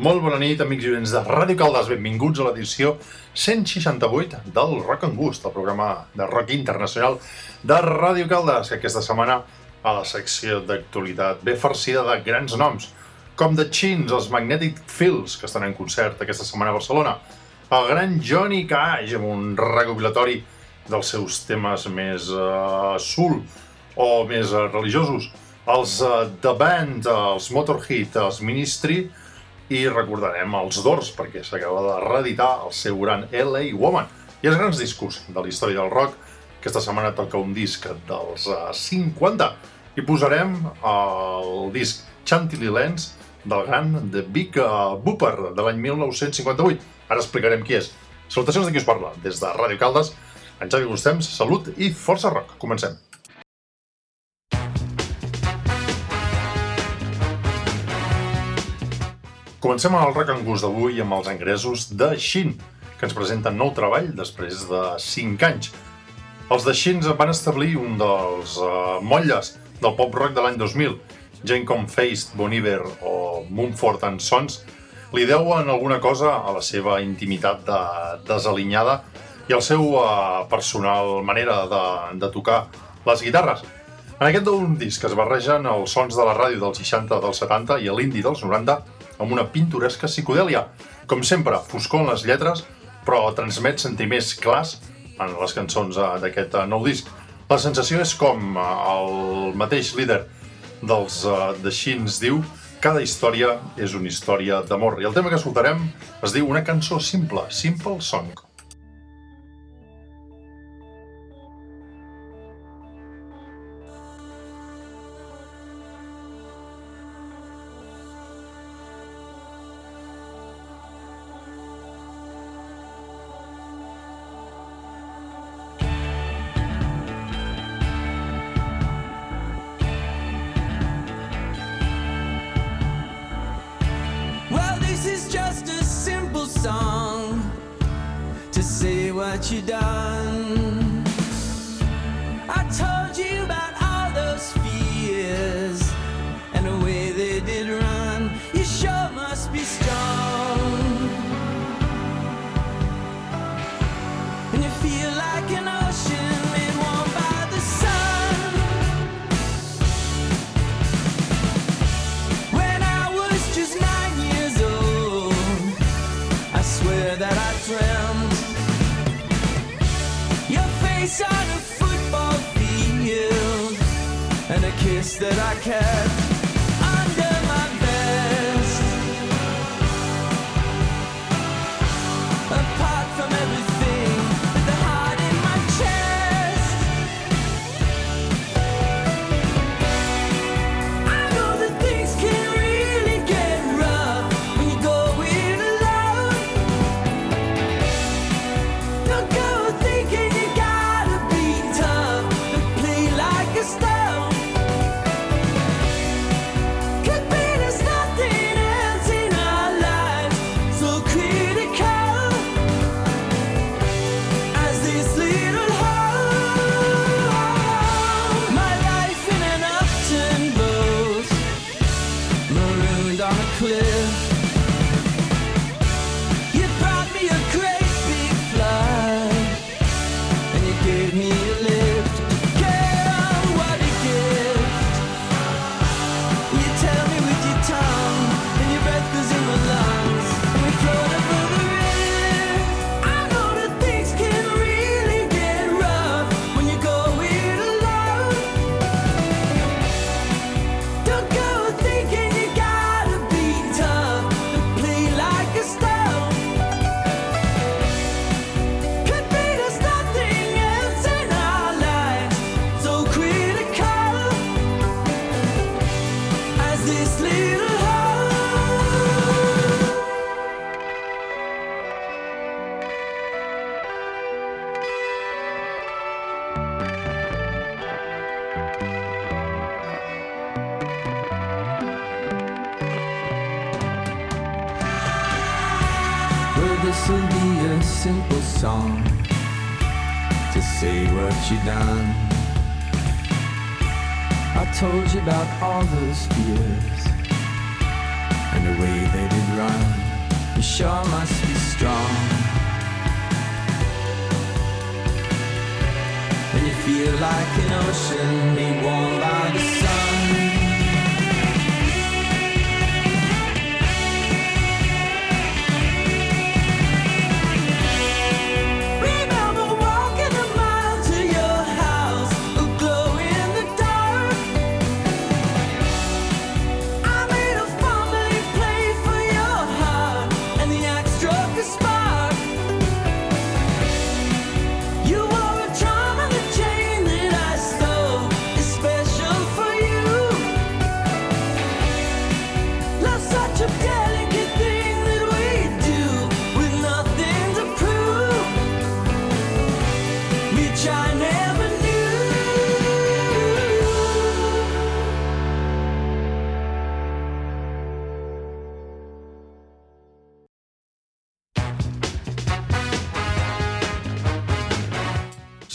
Molt bona nit, amics i oients de Ràdio Caldes. Benvinguts a l'edició 168 del Rock and Gust, el programa de rock internacional de Ràdio Caldes, que aquesta setmana a la secció d'actualitat ve farcida de grans noms, com The Chins, els Magnetic Fields, que estan en concert aquesta setmana a Barcelona, el gran Johnny Cash, amb un recopilatori dels seus temes més uh, soul o més uh, religiosos, els uh, The Band, els Motorhead, els Ministry, i recordarem els Doors, perquè s'acaba de reeditar el seu gran LA Woman. I els grans discos de la història del rock, aquesta setmana toca un disc dels uh, 50, i posarem el disc Chantilly Lens del gran The Big uh, Booper de l'any 1958. Ara explicarem qui és. Salutacions de qui us parla, des de Ràdio Caldes, en Xavi Gustems, salut i força rock. Comencem. Comencem el gust d'avui amb els ingressos de Shin, que ens presenten nou treball després de 5 anys. Els de Shin van establir un dels uh, motlles del pop-rock de l'any 2000, gent com Feist, Bon Iver o Mumford and Sons, li deuen alguna cosa a la seva intimitat de, desalinyada i al seu uh, personal manera de, de tocar les guitarres. En aquest d'un disc es barregen els sons de la ràdio dels 60, dels 70 i l'indi dels 90 amb una pintoresca psicodèlia. Com sempre, foscor en les lletres, però transmet sentiments clars en les cançons eh, d'aquest eh, nou disc. La sensació és com eh, el mateix líder dels uh, The Shins diu cada història és una història d'amor. I el tema que escoltarem es diu una cançó simple, Simple Song.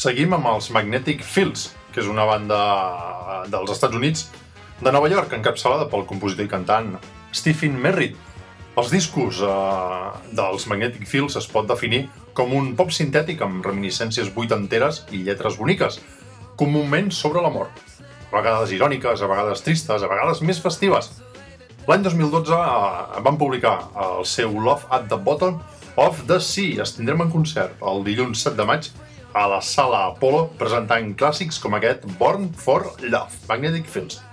Seguim amb els Magnetic Fields, que és una banda dels Estats Units de Nova York, encapçalada pel compositor i cantant Stephen Merritt. Els discos eh, dels Magnetic Fields es pot definir com un pop sintètic amb reminiscències vuitanteres i lletres boniques, comúment sobre l'amor. A vegades iròniques, a vegades tristes, a vegades més festives. L'any 2012 eh, van publicar el seu Love at the Bottom of the Sea. Es tindrem en concert el dilluns 7 de maig a la Sala Apollo presentant clàssics com aquest Born for Love, Magnetic Fields.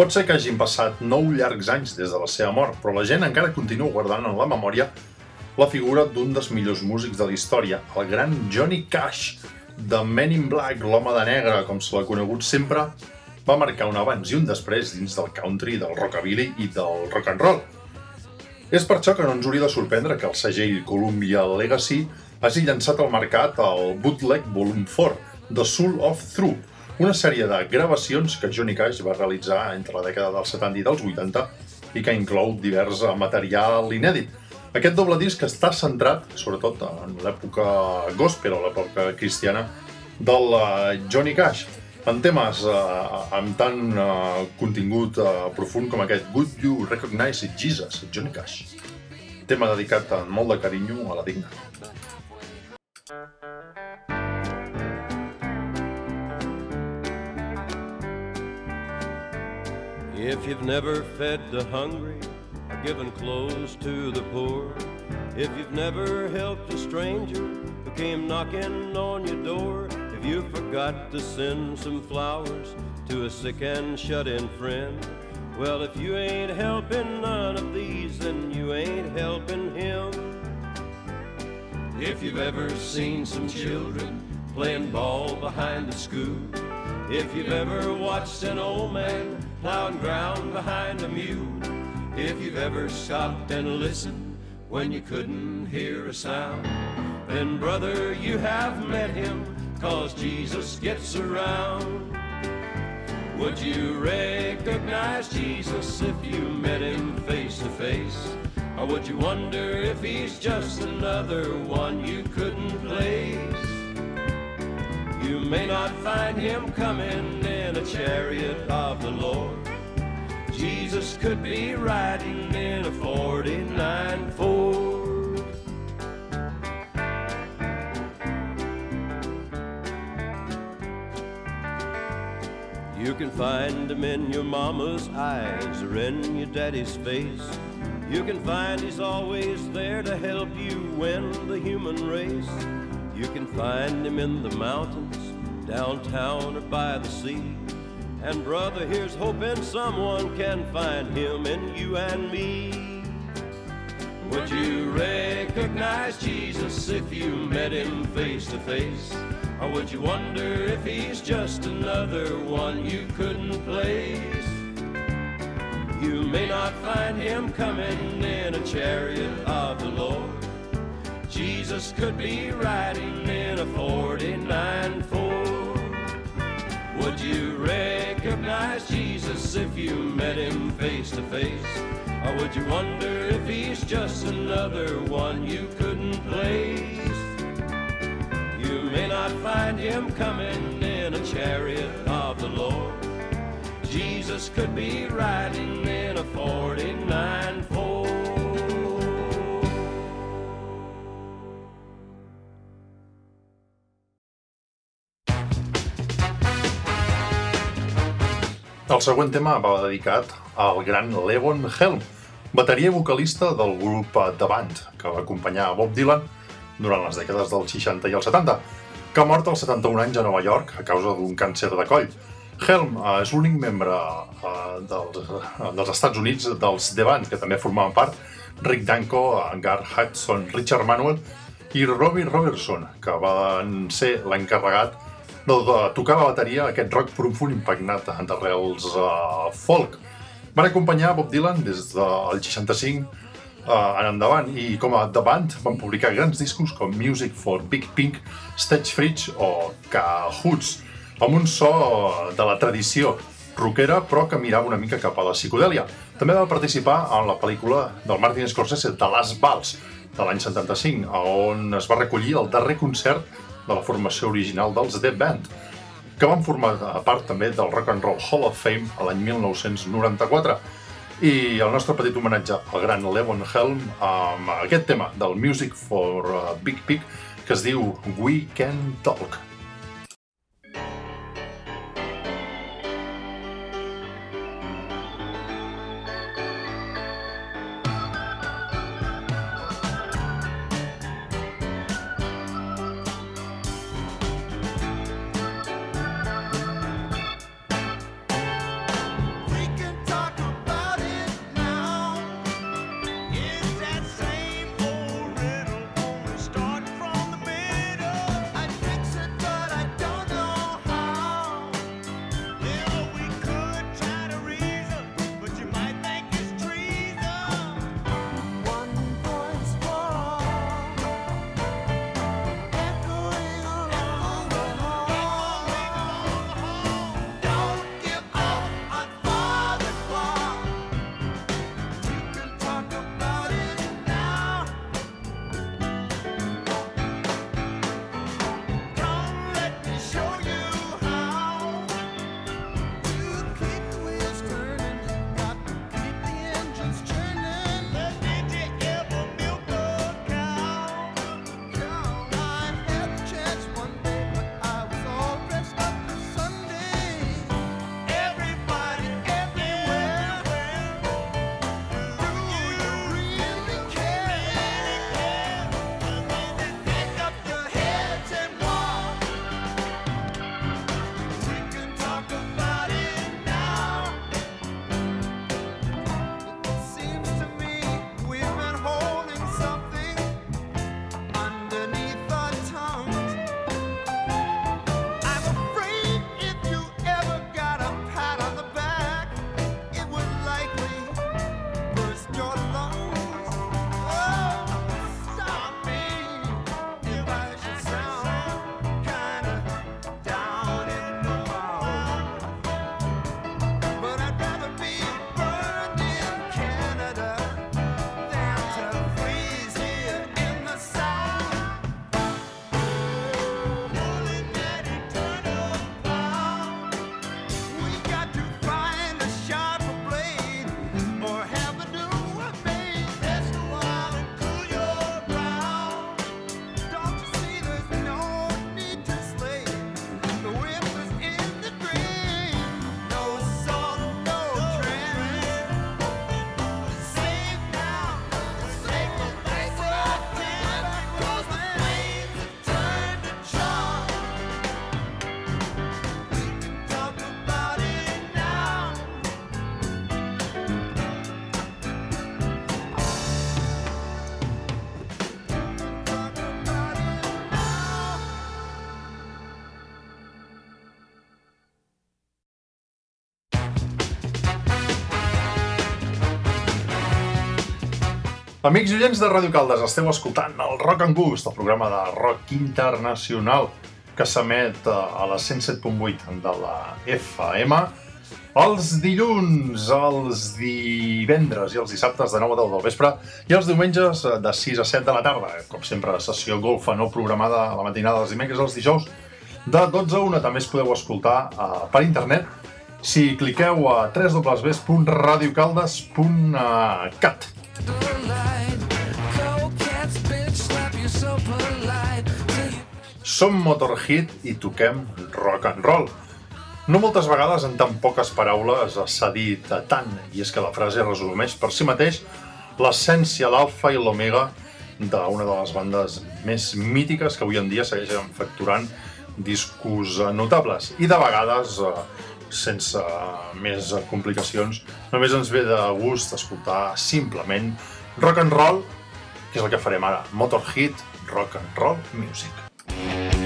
Pot ser que hagin passat nou llargs anys des de la seva mort, però la gent encara continua guardant en la memòria la figura d'un dels millors músics de la història, el gran Johnny Cash, de Men in Black, l'home de negre, com se l'ha conegut sempre, va marcar un abans i un després dins del country, del rockabilly i del rock and roll. És per això que no ens hauria de sorprendre que el segell Columbia Legacy hagi llançat al mercat el Bootleg Volume 4, The Soul of Truth, una sèrie de gravacions que Johnny Cash va realitzar entre la dècada dels 70 i dels 80 i que inclou divers material inèdit. Aquest doble disc està centrat, sobretot, en l'època gospel o l'època cristiana del eh, Johnny Cash, en temes eh, amb tant eh, contingut eh, profund com aquest Would You Recognize Jesus, Johnny Cash. Tema dedicat amb molt de carinyo a la digna. If you've never fed the hungry or given clothes to the poor, if you've never helped a stranger who came knocking on your door, if you forgot to send some flowers to a sick and shut in friend, well, if you ain't helping none of these, then you ain't helping him. If you've ever seen some children playing ball behind the school, if you've ever watched an old man plowing ground behind a mule, if you've ever stopped and listened when you couldn't hear a sound, then brother, you have met him, cause Jesus gets around. Would you recognize Jesus if you met him face to face? Or would you wonder if he's just another one you couldn't place? You may not find him coming in a chariot of the Lord. Jesus could be riding in a 49 Ford. You can find him in your mama's eyes or in your daddy's face. You can find he's always there to help you win the human race. You can find him in the mountains, downtown or by the sea. And brother, here's hoping someone can find him in you and me. Would you recognize Jesus if you met him face to face? Or would you wonder if he's just another one you couldn't place? You may not find him coming in a chariot of the Lord. Jesus could be riding in a 49 Ford. Would you recognize Jesus if you met him face to face? Or would you wonder if he's just another one you couldn't place? You may not find him coming in a chariot of the Lord. Jesus could be riding in a 49 Ford. El següent tema va dedicat al gran Levon Helm, bateria vocalista del grup The Band, que va acompanyar a Bob Dylan durant les dècades dels 60 i els 70, que ha mort als 71 anys a Nova York a causa d'un càncer de coll. Helm eh, és l'únic membre eh, dels, eh, dels Estats Units dels The Band, que també formaven part Rick Danko, Gar Hudson, Richard Manuel i Robbie Robertson, que van ser l'encarregat de, de tocar la bateria aquest rock profund impregnat d'arrels uh, folk. Van acompanyar Bob Dylan des del 65 uh, en endavant i com a The Band van publicar grans discos com Music for Big Pink, Stage Fridge o Cahoots, amb un so de la tradició rockera però que mirava una mica cap a la psicodèlia. També va participar en la pel·lícula del Martin Scorsese The Last Vals de l'any 75, on es va recollir el darrer concert de la formació original dels The Band, que van formar part també del Rock and Roll Hall of Fame a l'any 1994. I el nostre petit homenatge al gran Levon Helm amb aquest tema del Music for uh, Big Pig que es diu We Can Talk. Amics i oients de Ràdio Caldes, esteu escoltant el Rock and Gust, el programa de rock internacional que s'emet eh, a la 107.8 de la FM els dilluns, els divendres i els dissabtes de 9 a 10 del vespre i els diumenges eh, de 6 a 7 de la tarda. Com sempre, sessió golfa no programada a la matinada dels dimecres als dijous de 12 a 1. També es podeu escoltar eh, per internet si cliqueu a www.radiocaldes.cat. Som Motorhead i toquem rock and roll. No moltes vegades en tan poques paraules s'ha dit tant, i és que la frase resumeix per si mateix l'essència, l'alfa i l'omega d'una de les bandes més mítiques que avui en dia segueixen facturant discos notables. I de vegades, eh, sense més complicacions, només ens ve de gust escoltar simplement rock and roll, que és el que farem ara, Motorhead Rock and Roll Music. Bye.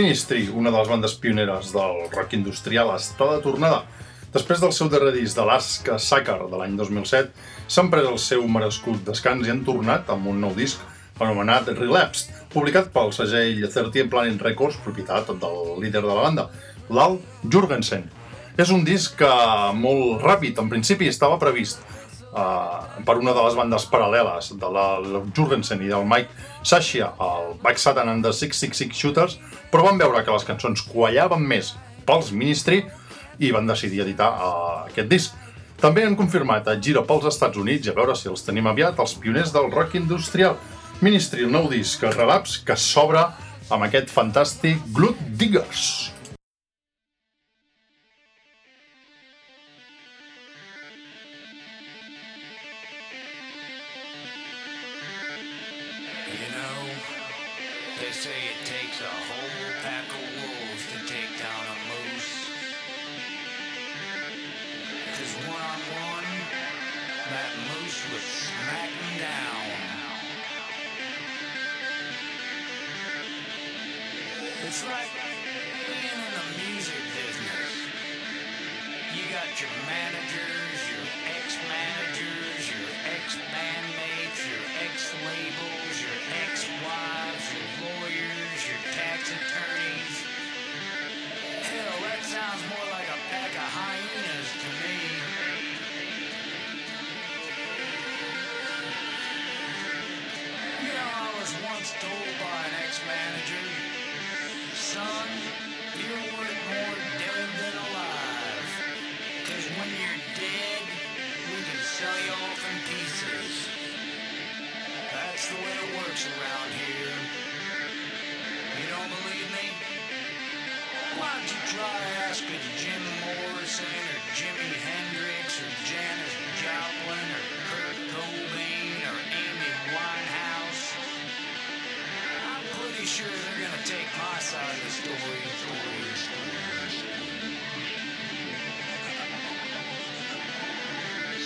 Ministry, una de les bandes pioneres del rock industrial, està de tornada. Després del seu darrer disc de l'Aska Sucker de l'any 2007, s'han pres el seu merescut descans i han tornat amb un nou disc anomenat Relapsed, publicat pel segell 13 Planet Records, propietat del líder de la banda, l'Al Jurgensen. És un disc que molt ràpid, en principi estava previst uh, per una de les bandes paral·leles de la Jurgensen i del Mike Sashia, el Back Satan and the 666 Shooters, però van veure que les cançons quallaven més pels Ministry i van decidir editar uh, aquest disc. També han confirmat a gira pels Estats Units a veure si els tenim aviat, els pioners del rock industrial. Ministry, el nou disc Relaps, que s'obre amb aquest fantàstic Blood Diggers.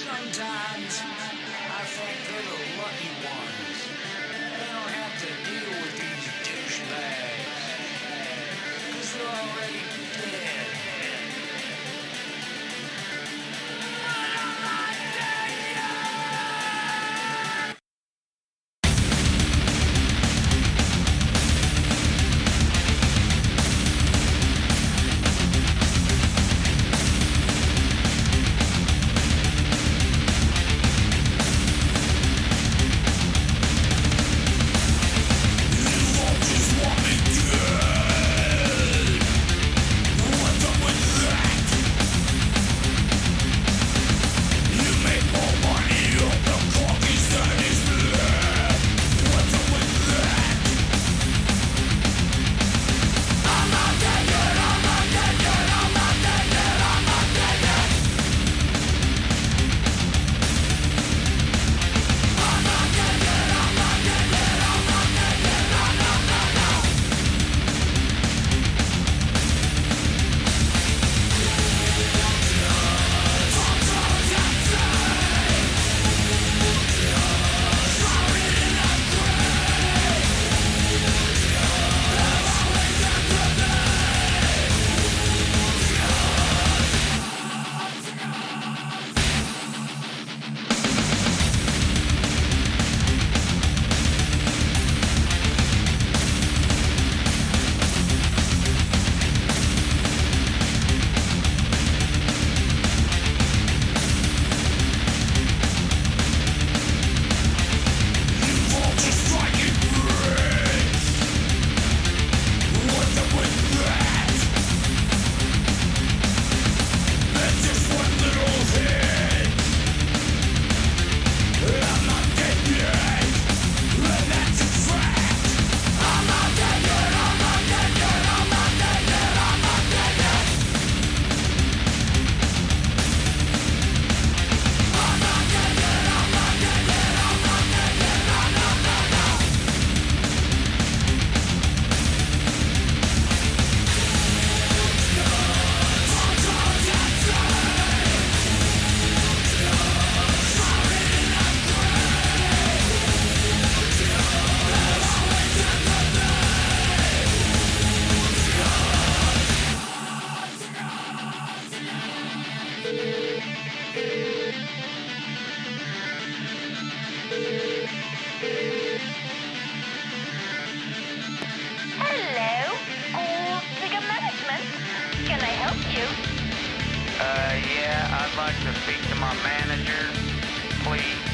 Sometimes yeah, I'd like to speak to my manager, please.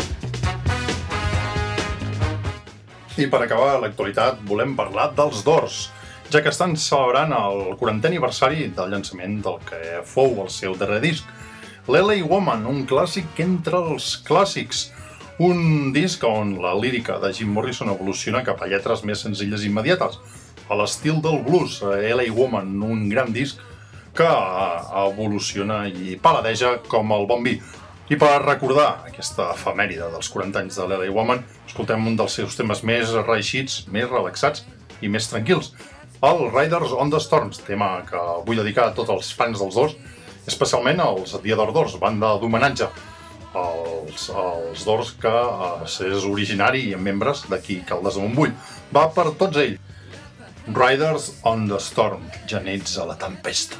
I per acabar l'actualitat volem parlar dels Doors, ja que estan celebrant el 40è aniversari del llançament del que fou el seu darrer disc, l'L.A. Woman, un clàssic entre els clàssics, un disc on la lírica de Jim Morrison evoluciona cap a lletres més senzilles i immediates, a l'estil del blues, L.A. Woman, un gran disc que evoluciona i paladeja com el bon vi. I per recordar aquesta efemèride dels 40 anys de l'L.A. Woman, escoltem un dels seus temes més reeixits, més relaxats i més tranquils, el Riders on the Storms, tema que vull dedicar a tots els fans dels dos, especialment als Theodore Doors, banda d'homenatge als, als Doors que és originari i membres d'aquí Caldes de Montbui. Va per tots ells. Riders on the Storm, genets a la tempesta.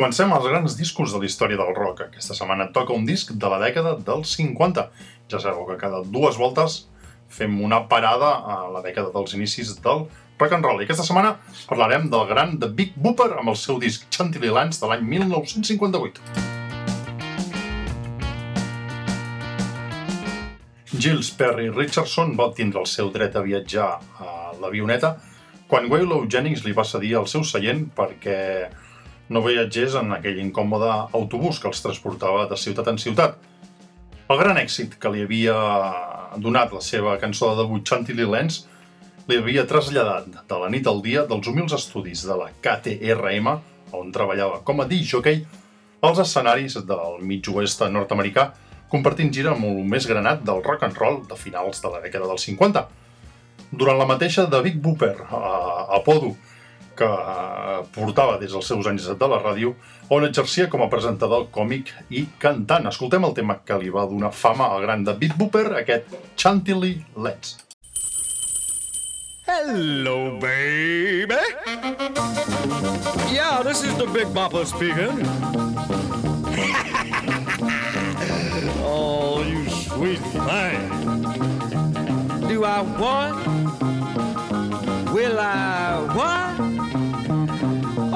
Comencem els grans discos de la història del rock. Aquesta setmana toca un disc de la dècada dels 50. Ja sabeu que cada dues voltes fem una parada a la dècada dels inicis del rock and roll. I aquesta setmana parlarem del gran The Big Booper amb el seu disc Chantilly Lands de l'any 1958. Gilles Perry Richardson va tindre el seu dret a viatjar a l'avioneta quan Waylon Jennings li va cedir el seu seient perquè no viatgés en aquell incòmode autobús que els transportava de ciutat en ciutat. El gran èxit que li havia donat la seva cançó de debut Chantilly Lands li havia traslladat de la nit al dia dels humils estudis de la KTRM, on treballava com a disc-jockey, als escenaris del mig oest nord-americà, compartint gira amb el més granat del rock and roll de finals de la dècada dels 50. Durant la mateixa Big Booper, a Apodo, que eh, portava des dels seus anys de la ràdio, on exercia com a presentador còmic i cantant. Escoltem el tema que li va donar fama al gran de Big Booper, aquest Chantilly Let's. Hello, baby. Yeah, this is the Big Bopper speaking. oh, you sweet thing. Do I what? Will I what?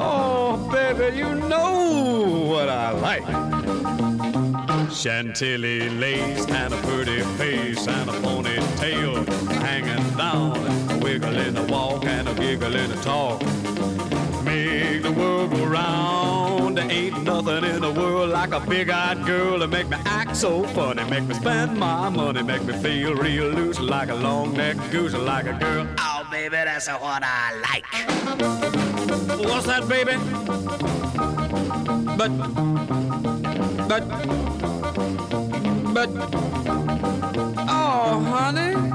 Oh, baby, you know what I like. Chantilly lace and a pretty face and a ponytail hanging down, a wiggle in the walk and a giggle in the talk. Make the world go round. There ain't nothing in the world like a big-eyed girl to make me act so funny, make me spend my money, make me feel real loose like a long-necked goose, like a girl. Baby, that's what I like. What's that, baby? But, but, but, oh, honey.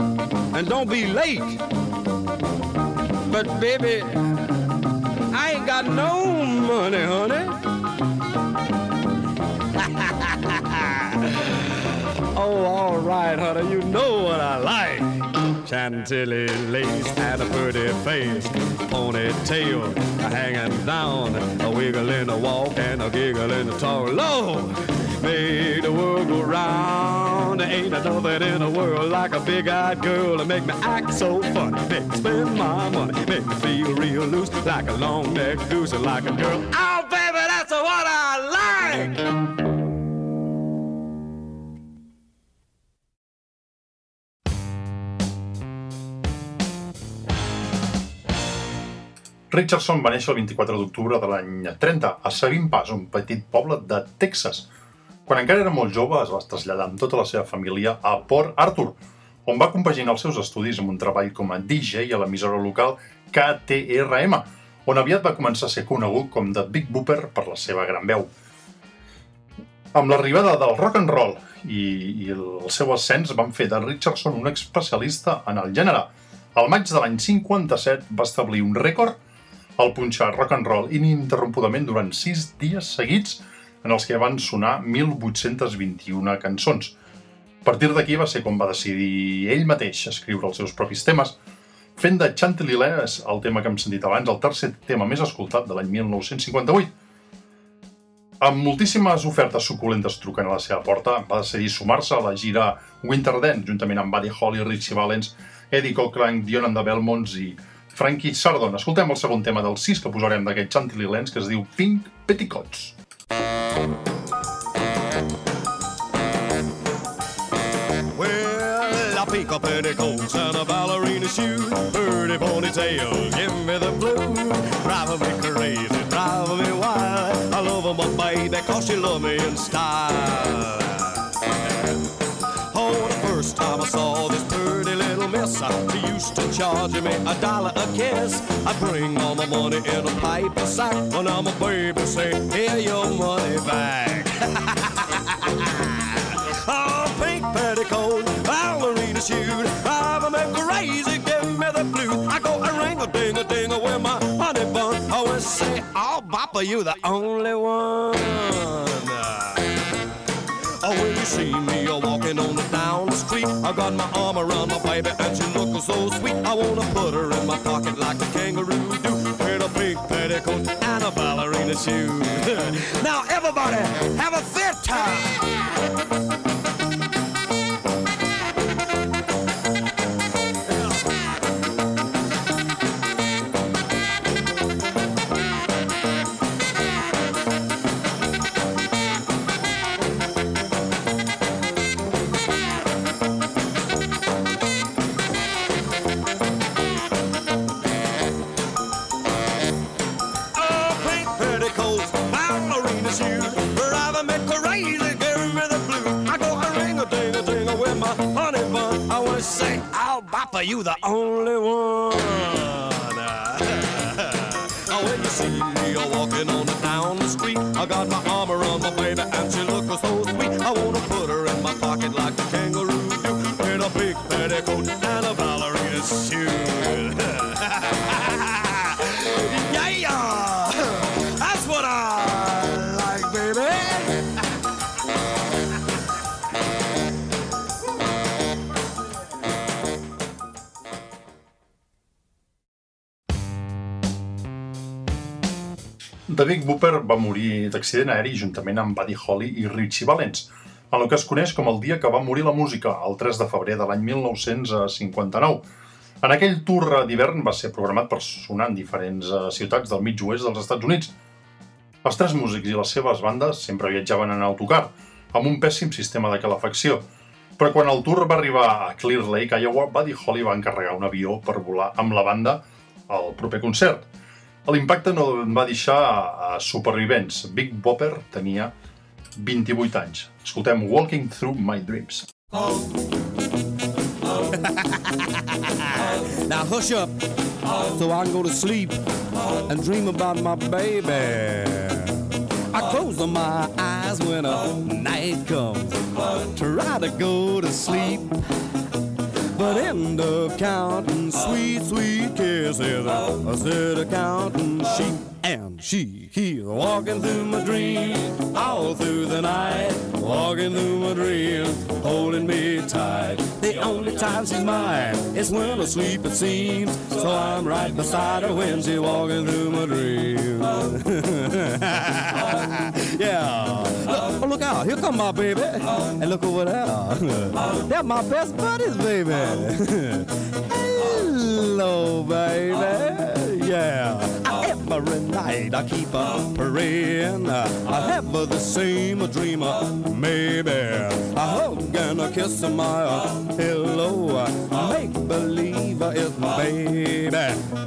and don't be late. But baby, I ain't got no money, honey. oh, all right, honey, you know what I like. Chantilly lace and a pretty face, ponytail hanging down, a wiggle in the walk and a giggle in the talk. Lord, make the world go round. There ain't nothing in the world like a big-eyed girl to make me act so funny, make me spend my money, make me feel real loose like a long-necked goose and like a girl. Oh, baby, that's what I like. Richardson va néixer el 24 d'octubre de l'any 30 a Sabine Pass, un petit poble de Texas. Quan encara era molt jove es va traslladar amb tota la seva família a Port Arthur, on va compaginar els seus estudis amb un treball com a DJ a l'emissora local KTRM, on aviat va començar a ser conegut com The Big Booper per la seva gran veu. Amb l'arribada del rock and roll i, i el seu ascens van fer de Richardson un especialista en el gènere. Al maig de l'any 57 va establir un rècord al punxar rock and roll ininterrompudament durant 6 dies seguits en els que van sonar 1.821 cançons. A partir d'aquí va ser com va decidir ell mateix escriure els seus propis temes, fent de Chantilly Lass, el tema que hem sentit abans, el tercer tema més escoltat de l'any 1958. Amb moltíssimes ofertes suculentes trucant a la seva porta, va decidir sumar-se a la gira Winter Dance, juntament amb Buddy Holly, Richie Valens, Eddie Cochran, Dion and the Belmonts i Frankie Sardon. Escoltem el segon tema del 6 que posarem d'aquest Chantilly Lens, que es diu Pink Petticoats. Well, I pick up petticoats and a ballerina shoe, pretty ponytail, give me the blues, driving me crazy, driving me wild. I love 'em, but baby, cause she love me in style. Oh, the first time I saw this she used to charge me a dollar a kiss. I bring all my money in a paper sack. When I'm a baby, say, here your money back. oh, pink petticoat, ballerina shoe, drive me crazy, give me the blues. I go a ring a ding a ding with my honey bun. Oh, I always say, oh, Papa, you the only one. Oh, when you see me a walking on the down the street, I got my arm around my baby wanna put her in my pocket like a kangaroo do, with a pink petticoat and a ballerina shoe. now everybody, have a fit time. You the only va morir d'accident aeri juntament amb Buddy Holly i Richie Valens, en el que es coneix com el dia que va morir la música, el 3 de febrer de l'any 1959. En aquell tour d'hivern va ser programat per sonar en diferents eh, ciutats del mig oest dels Estats Units. Els tres músics i les seves bandes sempre viatjaven en autocar, amb un pèssim sistema de calefacció, però quan el tour va arribar a Clear Lake, Iowa, Buddy Holly va encarregar un avió per volar amb la banda al proper concert. L'impacte no en va deixar a supervivents. Big Bopper tenia 28 anys. Escoltem Walking Through My Dreams. Now hush up so I can go to sleep and dream about my baby. I close my eyes when a night comes, try to go to sleep, but end up counting sweet, sweet kisses. Instead of counting sheep. And she keeps walking through my dreams all through the night, walking through my dreams, holding me tight. The only time she's mine is when I sleep, it seems. So I'm right beside her when she's walking through my dreams. yeah. Look, oh, look out. Here come my baby. And look over there. They're my best buddies, baby. Hello, baby. Yeah. Every night I keep a praying. I have the same dream, maybe. A hug and a kiss my hello. Make believe is my baby.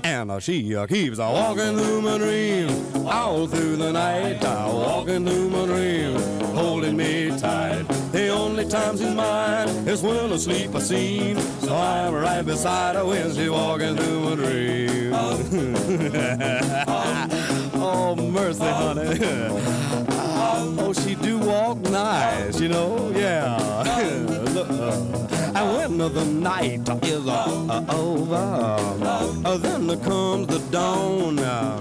And she uh, keeps walking through my dreams all through the night. I walking through my dreams, holding me tight. The only time she's mine is when I sleep I seem. So I'm right beside her when she's walking through my dreams. oh, mercy, honey. Oh, she do walk nice, you know, yeah. Uh, and when the night is uh, over, uh, then comes the dawn. I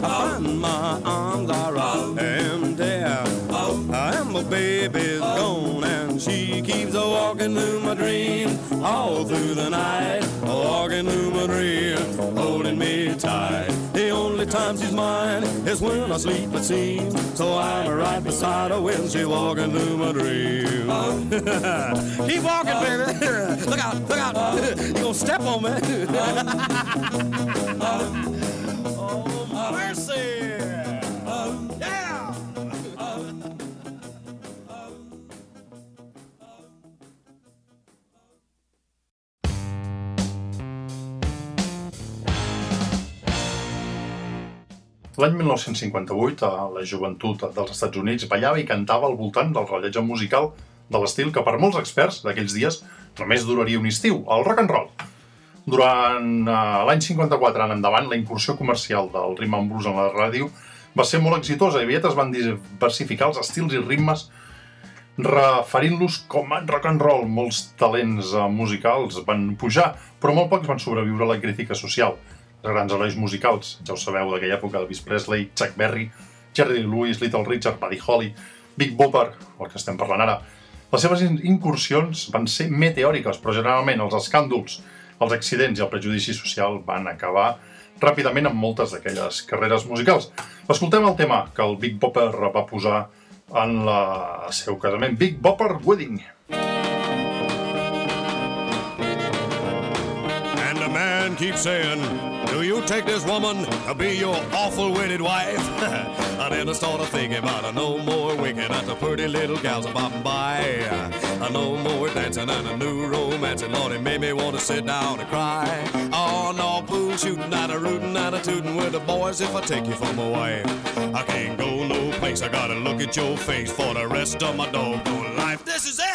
find my arms are empty, and my baby's gone, and she keeps a walking through my dreams all through the night, walking through my dreams, holding me tight. Only time she's mine is when I sleep, it seems. So I'm right beside her when she's walking through my dreams. Keep walking, baby. look out, look out. you gonna step on me. L'any 1958, a la joventut dels Estats Units ballava i cantava al voltant del rellotge musical de l'estil que per molts experts d'aquells dies només duraria un estiu, el rock and roll. Durant uh, l'any 54 en endavant, la incursió comercial del rhythm and blues en la ràdio va ser molt exitosa i aviat es van diversificar els estils i ritmes referint-los com a rock and roll. Molts talents uh, musicals van pujar, però molt pocs van sobreviure a la crítica social. Grans herois musicals, ja ho sabeu d'aquella època, Elvis Presley, Chuck Berry, Jerry Lewis, Little Richard, Buddy Holly, Big Bopper, el que estem parlant ara. Les seves in- incursions van ser meteòriques, però generalment els escàndols, els accidents i el prejudici social van acabar ràpidament amb moltes d'aquelles carreres musicals. Escoltem el tema que el Big Bopper va posar en la- el seu casament, Big Bopper Wedding. Keeps saying, Do you take this woman to be your awful wedded wife? and then I started thinking about a no more winking at the pretty little gals a bopping by. A no more dancing and a new romance. And Lord, it made me want to sit down and cry. Oh, no, pool shooting and a rootin' and a tootin' with the boys if I take you for my wife. I can't go no place. I gotta look at your face for the rest of my doggone life. This is it!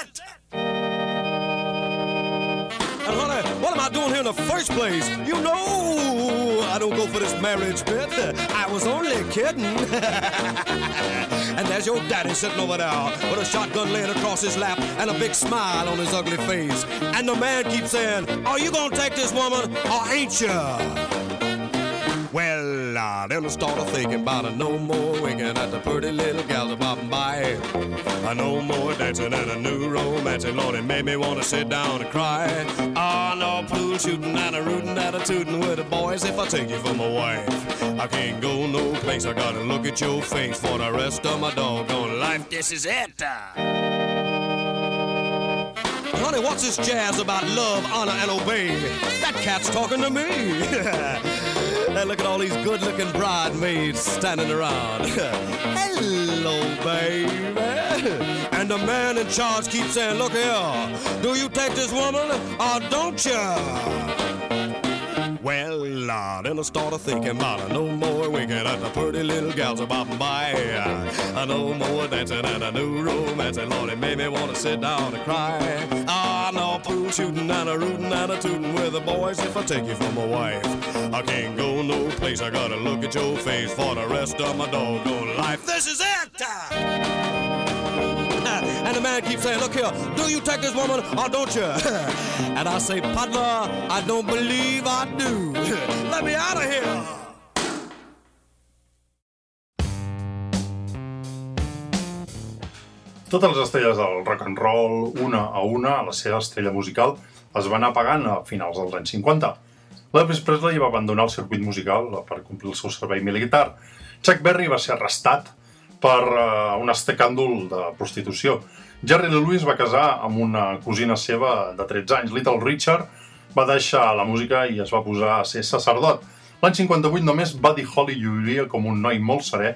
In the first place? You know I don't go for this marriage bit. I was only kidding. and there's your daddy sitting over there with a shotgun laying across his lap and a big smile on his ugly face. And the man keeps saying, Are you gonna take this woman or ain't you? Well, I started thinking about it no more winking at the pretty little a bopping by. A no more dancing and a new romance. Lord, it made me want to sit down and cry. Ah, no pool shooting and a rootin' and a tootin' with the boys if I take you for my wife. I can't go no place. I gotta look at your face for the rest of my doggone life. This is it. Honey, what's this jazz about love, honor, and obey? That cat's talking to me. and look at all these good looking bridesmaids standing around. Hello, baby. And the man in charge keeps saying, Look here, do you take this woman or don't you? Well, uh, then I started thinking about a no more winking at the pretty little gals a bopping by. A no more dancing and a new romance. And Lord, it made me want to sit down and cry. Ah, no pool shooting and a rootin' and a tootin' with the boys if I take you for my wife. I can't go no place. I gotta look at your face for the rest of my doggone life. This is it! And the man keeps saying, Look here, do you take this woman or don't you? and I say, Partner, I don't believe I do. Let me out of here. Totes les estrelles del rock and roll, una a una, la seva estrella musical, es van apagant a finals dels anys 50. L'Elvis Presley va abandonar el circuit musical per complir el seu servei militar. Chuck Berry va ser arrestat per uh, un escàndol de prostitució. Jerry Lee Lewis va casar amb una cosina seva de 13 anys. Little Richard va deixar la música i es va posar a ser sacerdot. L'any 58 només Buddy Holly lluiria com un noi molt serè,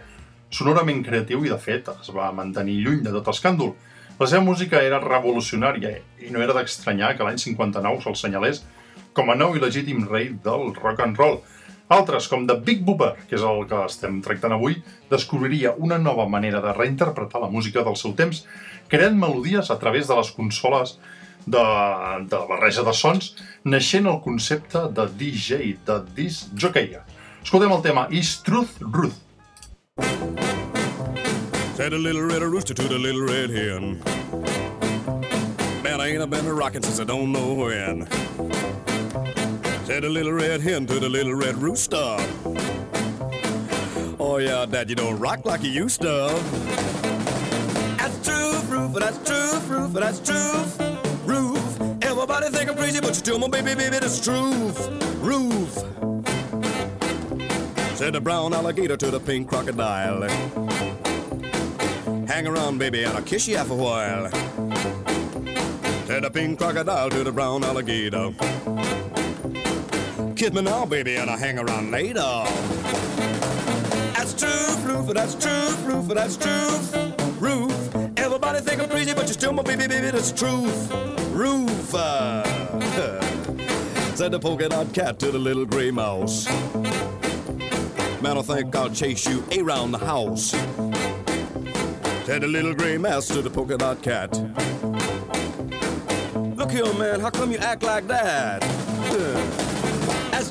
sonorament creatiu i, de fet, es va mantenir lluny de tot escàndol. La seva música era revolucionària i no era d'estranyar que l'any 59 se'l senyalés com a nou i legítim rei del rock and roll. Altres, com The Big Booper, que és el que estem tractant avui, descobriria una nova manera de reinterpretar la música del seu temps, creant melodies a través de les consoles de, de barreja de sons, naixent el concepte de DJ, de disc jockey. Escoltem el tema Is Truth Ruth. Said a little red rooster to the little red hen. Man, I ain't been a rockin' since I don't know when. Said a little red hen to the little red rooster. Oh yeah, Dad, you don't rock like you used to. That's true, Roof, but that's true, Roof, but that's true, Roof. Everybody think I'm crazy, but you tell my baby, baby, that's true, Roof. Said the brown alligator to the pink crocodile. Hang around, baby, and I'll kiss you after a while. Said the pink crocodile to the brown alligator. Kiss me now, baby, and I'll hang around later. That's true, Roof, that's true, Roof, that's true, Roof. Everybody think I'm crazy, but you're still my baby, baby, that's truth, Roof. Uh, said the polka dot cat to the little gray mouse. Man, I think I'll chase you around the house. Said the little gray mouse to the polka dot cat. look here, man, how come you act like that? Yeah.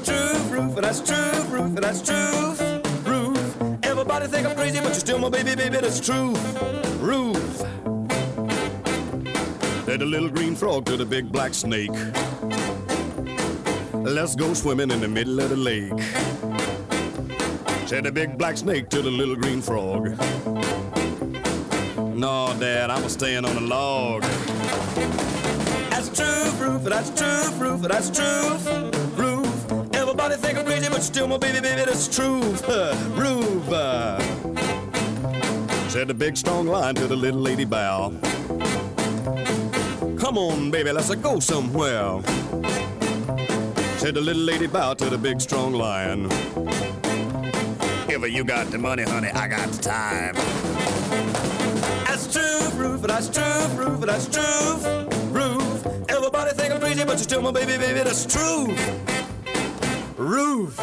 True, Roof, that's true, Roof, that's true, Roof. Everybody think I'm crazy, but you're still my baby, baby, that's true, Roof. Said the little green frog to the big black snake. Let's go swimming in the middle of the lake. Said the big black snake to the little green frog. No, Dad, I'm a staying on the log. That's true, Roof, that's true, Roof, that's true, Roof. Everybody think I'm crazy, but still my baby, baby, that's true, uh. Said the big strong lion to the little lady bow. Come on, baby, let's go somewhere. Said the little lady bow to the big strong lion. If you got the money, honey, I got the time. That's true, Roof, that's true, Roof, that's true, Roof. Everybody think I'm crazy, but you're still my baby, baby, that's true. Roof.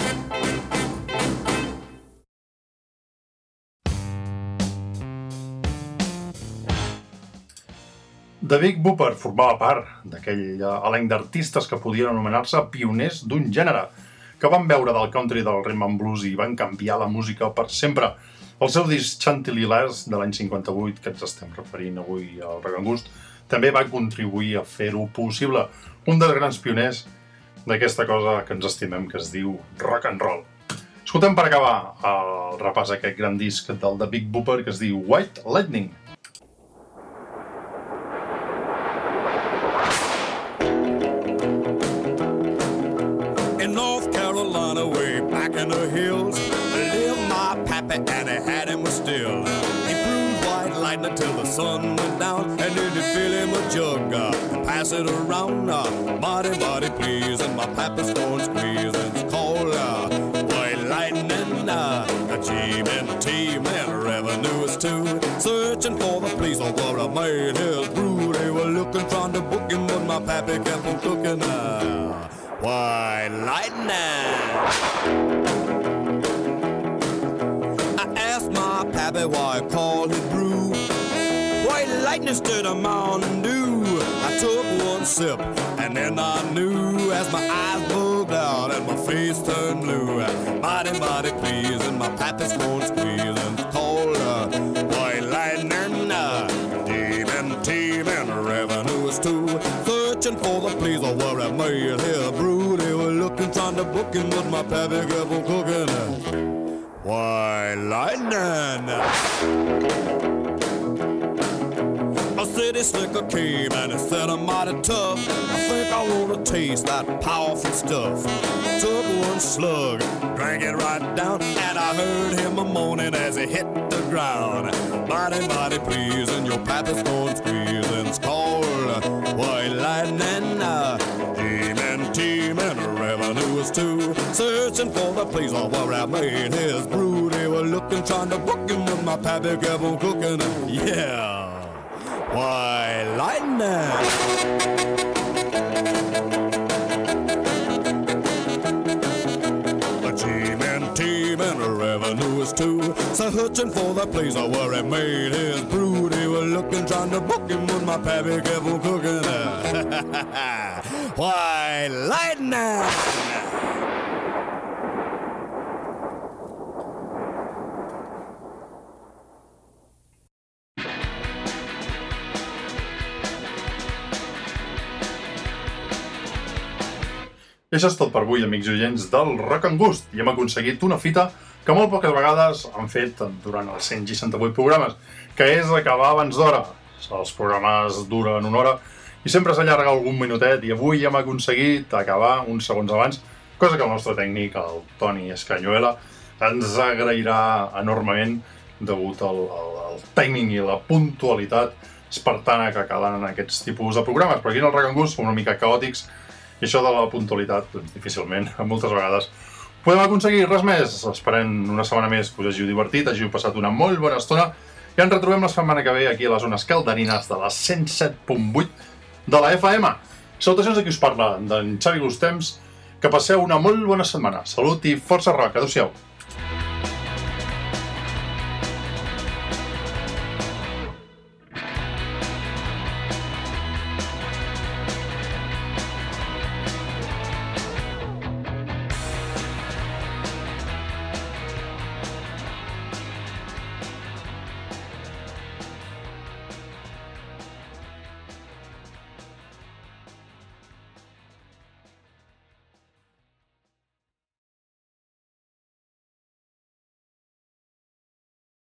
The Big Booper formava part d'aquell eh, elenc d'artistes que podien anomenar-se pioners d'un gènere, que van veure del country del rhythm and blues i van canviar la música per sempre. El seu disc Chantilly Lass de l'any 58, que ens estem referint avui al Regangust, també va contribuir a fer-ho possible. Un dels grans pioners d'aquesta cosa que ens estimem que es diu rock and roll. Escoltem per acabar el repàs a aquest gran disc del The Big Booper que es diu White Lightning. In North Carolina, way back in the hills, lived my pappy and he had him still. Till the sun went down, and then he'd fill him a jug uh, and pass it around. Uh, body, body, please, and my pappy's going squeeze. And it's called uh, white lightning. Uh, achievement, team, and revenue is too. Searching for the place of where I made his brew. They were looking, trying to book him, but my pappy kept on cooking. Uh, white lightning. I asked my pappy why I called it brew. Lightning instead of Mountain Dew. I took one sip and then I knew as my eyes bugged out and my face turned blue. Mighty, mighty pleased and my pappy's going squeezing. It's called uh, white lightning. Uh, demon and revenue is too. Searching for the place of where I made his brew. They were looking, trying to book him, but my pappy kept cooking. White lightning. City slicker came and it said I'm mighty tough. I think I wanna taste that powerful stuff. Took one slug, drank it right down, and I heard him a moaning as he hit the ground. Mighty, mighty pleasing, your pappy's going squeezing. It's called White Lightning. Uh, Demon team and revenue is too. Searching for the place where I made his brew. They were looking, trying to book him, with my pappy kept on cooking. Yeah. Why, lightning! A team and team and a revenue is too. So searching for the place where he made his brew. They were looking, trying to book him, but my pappy kept on cooking. Why, lightning! Això és tot per avui, amics i oients del Rock and Gust. I hem aconseguit una fita que molt poques vegades han fet durant els 168 programes, que és acabar abans d'hora. Els programes duren una hora i sempre s'allarga algun minutet i avui hem aconseguit acabar uns segons abans, cosa que el nostre tècnic, el Toni Escanyuela, ens agrairà enormement degut al, al, al timing i la puntualitat espartana que calen en aquests tipus de programes. Però aquí en el Rock and Gust som una mica caòtics i això de la puntualitat, doncs, difícilment, moltes vegades podem aconseguir res més. Esperem una setmana més que us hàgiu divertit, hàgiu passat una molt bona estona i ens retrobem la setmana que ve aquí a les zones calderines de la 107.8 de la FM. Salutacions de qui us parla, d'en Xavi Gustems. Que passeu una molt bona setmana. Salut i força rock. Adéu-siau.